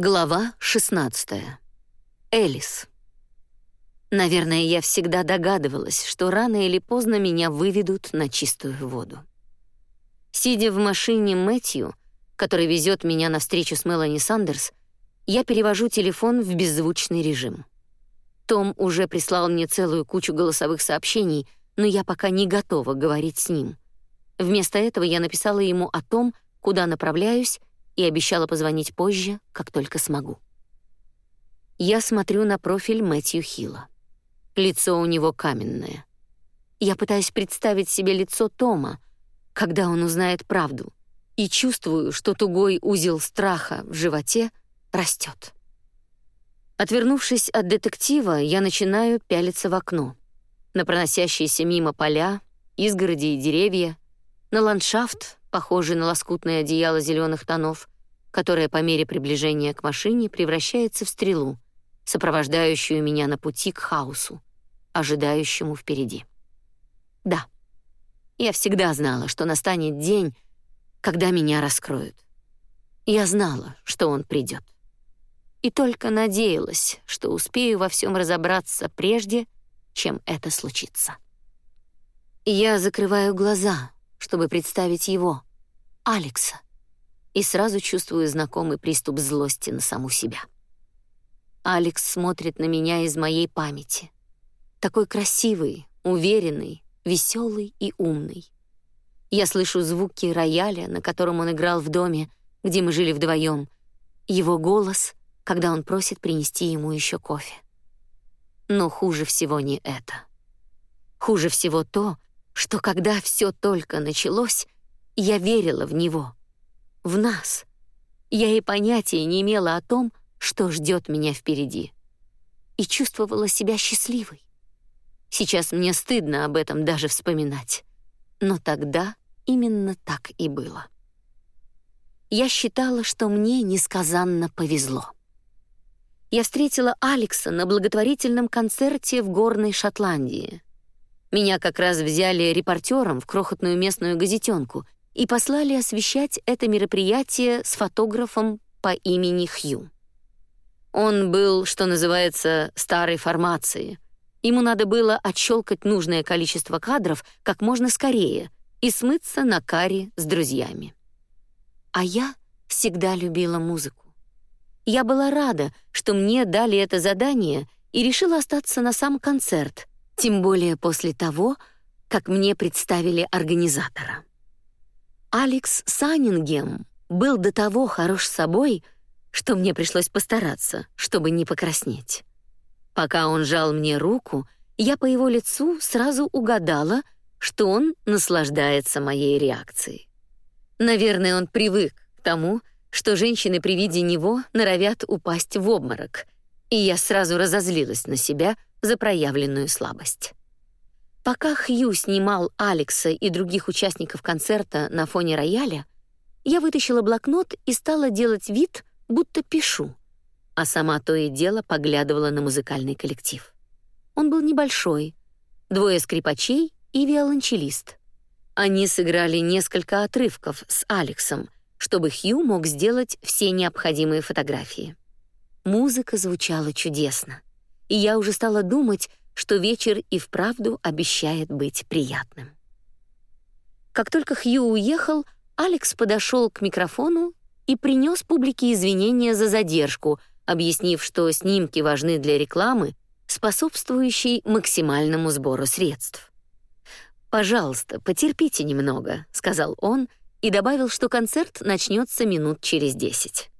Глава 16. Элис. Наверное, я всегда догадывалась, что рано или поздно меня выведут на чистую воду. Сидя в машине Мэтью, который везет меня на встречу с Мелани Сандерс, я перевожу телефон в беззвучный режим. Том уже прислал мне целую кучу голосовых сообщений, но я пока не готова говорить с ним. Вместо этого я написала ему о том, куда направляюсь, и обещала позвонить позже, как только смогу. Я смотрю на профиль Мэтью Хилла. Лицо у него каменное. Я пытаюсь представить себе лицо Тома, когда он узнает правду, и чувствую, что тугой узел страха в животе растет. Отвернувшись от детектива, я начинаю пялиться в окно, на проносящиеся мимо поля, изгороди и деревья, на ландшафт, похожий на лоскутное одеяло зеленых тонов, которое по мере приближения к машине превращается в стрелу, сопровождающую меня на пути к хаосу, ожидающему впереди. Да, я всегда знала, что настанет день, когда меня раскроют. Я знала, что он придет. И только надеялась, что успею во всем разобраться прежде, чем это случится. Я закрываю глаза, чтобы представить его, Алекса, и сразу чувствую знакомый приступ злости на саму себя. Алекс смотрит на меня из моей памяти. Такой красивый, уверенный, веселый и умный. Я слышу звуки рояля, на котором он играл в доме, где мы жили вдвоем, его голос, когда он просит принести ему еще кофе. Но хуже всего не это. Хуже всего то, что когда все только началось, я верила в него, в нас. Я и понятия не имела о том, что ждет меня впереди. И чувствовала себя счастливой. Сейчас мне стыдно об этом даже вспоминать. Но тогда именно так и было. Я считала, что мне несказанно повезло. Я встретила Алекса на благотворительном концерте в горной Шотландии. Меня как раз взяли репортером в крохотную местную газетенку и послали освещать это мероприятие с фотографом по имени Хью. Он был, что называется, старой формации. Ему надо было отщелкать нужное количество кадров как можно скорее и смыться на каре с друзьями. А я всегда любила музыку. Я была рада, что мне дали это задание и решила остаться на сам концерт, тем более после того, как мне представили организатора. Алекс Саннингем был до того хорош собой, что мне пришлось постараться, чтобы не покраснеть. Пока он жал мне руку, я по его лицу сразу угадала, что он наслаждается моей реакцией. Наверное, он привык к тому, что женщины при виде него норовят упасть в обморок, и я сразу разозлилась на себя за проявленную слабость. Пока Хью снимал Алекса и других участников концерта на фоне рояля, я вытащила блокнот и стала делать вид, будто пишу, а сама то и дело поглядывала на музыкальный коллектив. Он был небольшой, двое скрипачей и виолончелист. Они сыграли несколько отрывков с Алексом, чтобы Хью мог сделать все необходимые фотографии. Музыка звучала чудесно и я уже стала думать, что вечер и вправду обещает быть приятным. Как только Хью уехал, Алекс подошел к микрофону и принес публике извинения за задержку, объяснив, что снимки важны для рекламы, способствующей максимальному сбору средств. «Пожалуйста, потерпите немного», — сказал он и добавил, что концерт начнется минут через десять.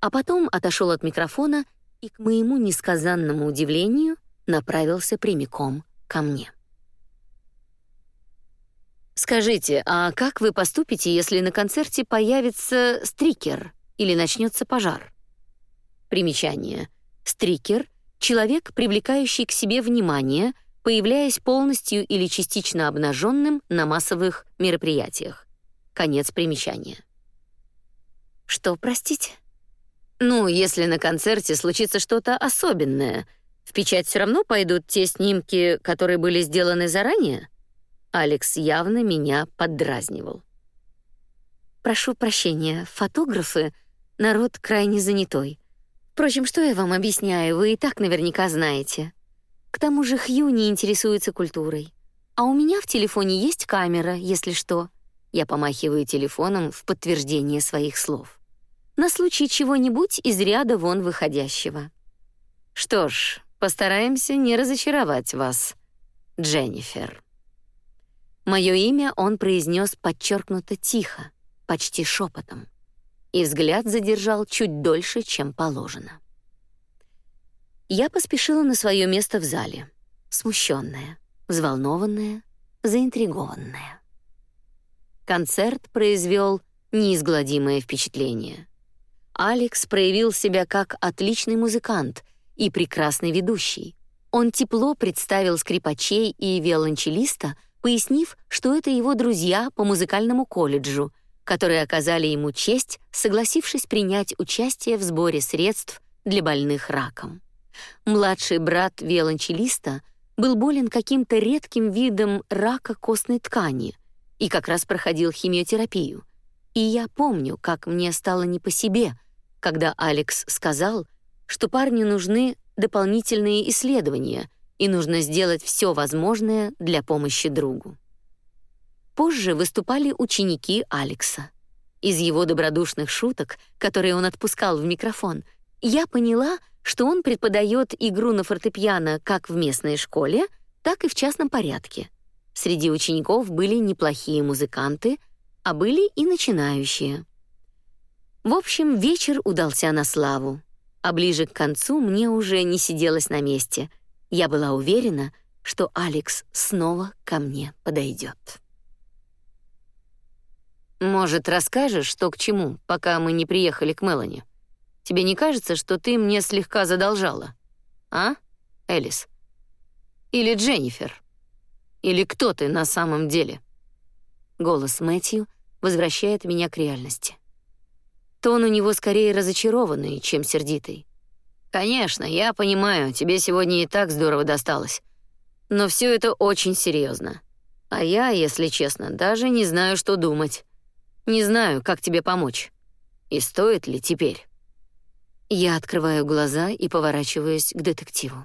А потом отошел от микрофона и, к моему несказанному удивлению, направился прямиком ко мне. «Скажите, а как вы поступите, если на концерте появится стрикер или начнется пожар?» Примечание. Стрикер — человек, привлекающий к себе внимание, появляясь полностью или частично обнаженным на массовых мероприятиях. Конец примечания. «Что, простите?» Ну, если на концерте случится что-то особенное, в печать все равно пойдут те снимки, которые были сделаны заранее. Алекс явно меня поддразнивал. Прошу прощения, фотографы — народ крайне занятой. Впрочем, что я вам объясняю, вы и так наверняка знаете. К тому же Хью не интересуется культурой. А у меня в телефоне есть камера, если что. Я помахиваю телефоном в подтверждение своих слов. На случай чего-нибудь из ряда вон выходящего. Что ж, постараемся не разочаровать вас, Дженнифер. Мое имя он произнес подчеркнуто тихо, почти шепотом, и взгляд задержал чуть дольше, чем положено. Я поспешила на свое место в зале, смущенная, взволнованная, заинтригованная. Концерт произвел неизгладимое впечатление. Алекс проявил себя как отличный музыкант и прекрасный ведущий. Он тепло представил скрипачей и виолончелиста, пояснив, что это его друзья по музыкальному колледжу, которые оказали ему честь, согласившись принять участие в сборе средств для больных раком. Младший брат виолончелиста был болен каким-то редким видом рака костной ткани и как раз проходил химиотерапию. И я помню, как мне стало не по себе, когда Алекс сказал, что парню нужны дополнительные исследования и нужно сделать все возможное для помощи другу. Позже выступали ученики Алекса. Из его добродушных шуток, которые он отпускал в микрофон, я поняла, что он преподает игру на фортепиано как в местной школе, так и в частном порядке. Среди учеников были неплохие музыканты, а были и начинающие. В общем, вечер удался на славу, а ближе к концу мне уже не сиделось на месте. Я была уверена, что Алекс снова ко мне подойдет. Может, расскажешь, что к чему, пока мы не приехали к Мелани? Тебе не кажется, что ты мне слегка задолжала? А, Элис? Или Дженнифер? Или кто ты на самом деле?» Голос Мэтью возвращает меня к реальности. Тон у него скорее разочарованный, чем сердитый. «Конечно, я понимаю, тебе сегодня и так здорово досталось. Но все это очень серьезно. А я, если честно, даже не знаю, что думать. Не знаю, как тебе помочь. И стоит ли теперь?» Я открываю глаза и поворачиваюсь к детективу.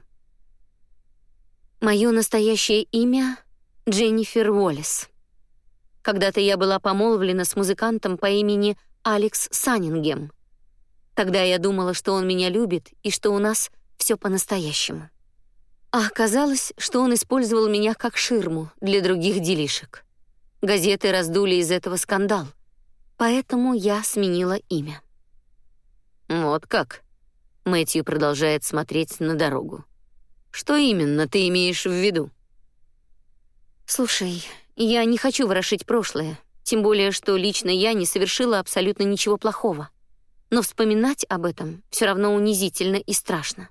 Мое настоящее имя — Дженнифер Уоллес. Когда-то я была помолвлена с музыкантом по имени Алекс Саннингем. Тогда я думала, что он меня любит и что у нас все по-настоящему. А оказалось, что он использовал меня как ширму для других делишек. Газеты раздули из этого скандал, поэтому я сменила имя. «Вот как?» Мэтью продолжает смотреть на дорогу. «Что именно ты имеешь в виду?» «Слушай, я не хочу ворошить прошлое, тем более, что лично я не совершила абсолютно ничего плохого. Но вспоминать об этом все равно унизительно и страшно.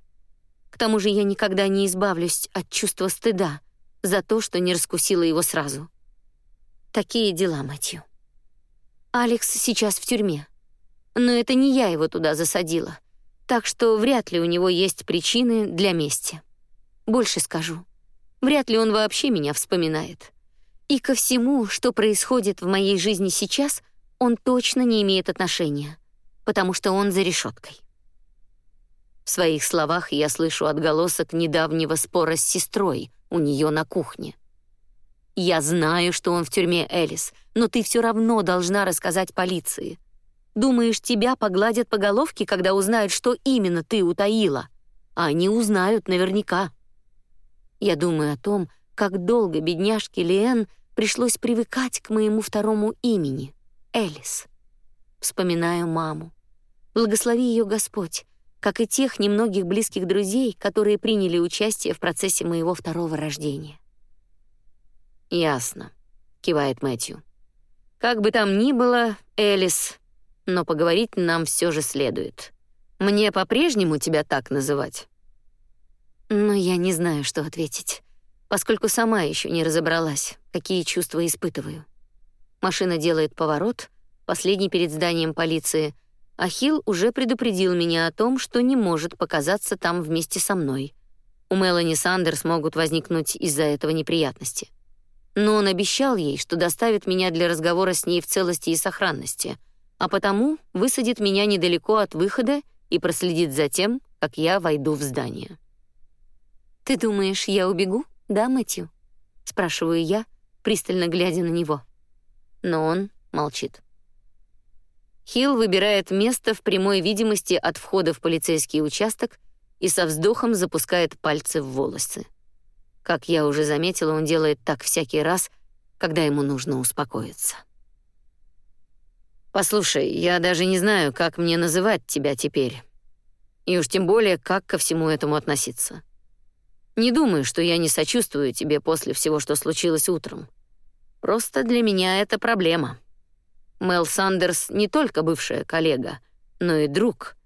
К тому же я никогда не избавлюсь от чувства стыда за то, что не раскусила его сразу. Такие дела, Мэтью. Алекс сейчас в тюрьме, но это не я его туда засадила, так что вряд ли у него есть причины для мести. Больше скажу, вряд ли он вообще меня вспоминает. И ко всему, что происходит в моей жизни сейчас, он точно не имеет отношения, потому что он за решеткой. В своих словах я слышу отголосок недавнего спора с сестрой у нее на кухне. Я знаю, что он в тюрьме, Элис, но ты все равно должна рассказать полиции. Думаешь, тебя погладят по головке, когда узнают, что именно ты утаила? А они узнают наверняка. Я думаю о том, как долго бедняжке Лиэн пришлось привыкать к моему второму имени — Элис. Вспоминаю маму. Благослови ее Господь, как и тех немногих близких друзей, которые приняли участие в процессе моего второго рождения. «Ясно», — кивает Мэтью. «Как бы там ни было, Элис, но поговорить нам все же следует. Мне по-прежнему тебя так называть? Но я не знаю, что ответить, поскольку сама еще не разобралась, какие чувства испытываю. Машина делает поворот, последний перед зданием полиции, а Хилл уже предупредил меня о том, что не может показаться там вместе со мной. У Мелани Сандерс могут возникнуть из-за этого неприятности. Но он обещал ей, что доставит меня для разговора с ней в целости и сохранности — а потому высадит меня недалеко от выхода и проследит за тем, как я войду в здание. «Ты думаешь, я убегу, да, Мэтью?» — спрашиваю я, пристально глядя на него. Но он молчит. Хилл выбирает место в прямой видимости от входа в полицейский участок и со вздохом запускает пальцы в волосы. Как я уже заметила, он делает так всякий раз, когда ему нужно успокоиться. Послушай, я даже не знаю, как мне называть тебя теперь. И уж тем более, как ко всему этому относиться. Не думаю, что я не сочувствую тебе после всего, что случилось утром. Просто для меня это проблема. Мел Сандерс не только бывшая коллега, но и друг,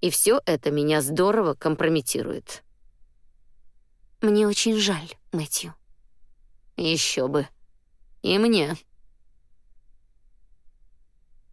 и все это меня здорово компрометирует. Мне очень жаль, Мэтью. Еще бы. И мне.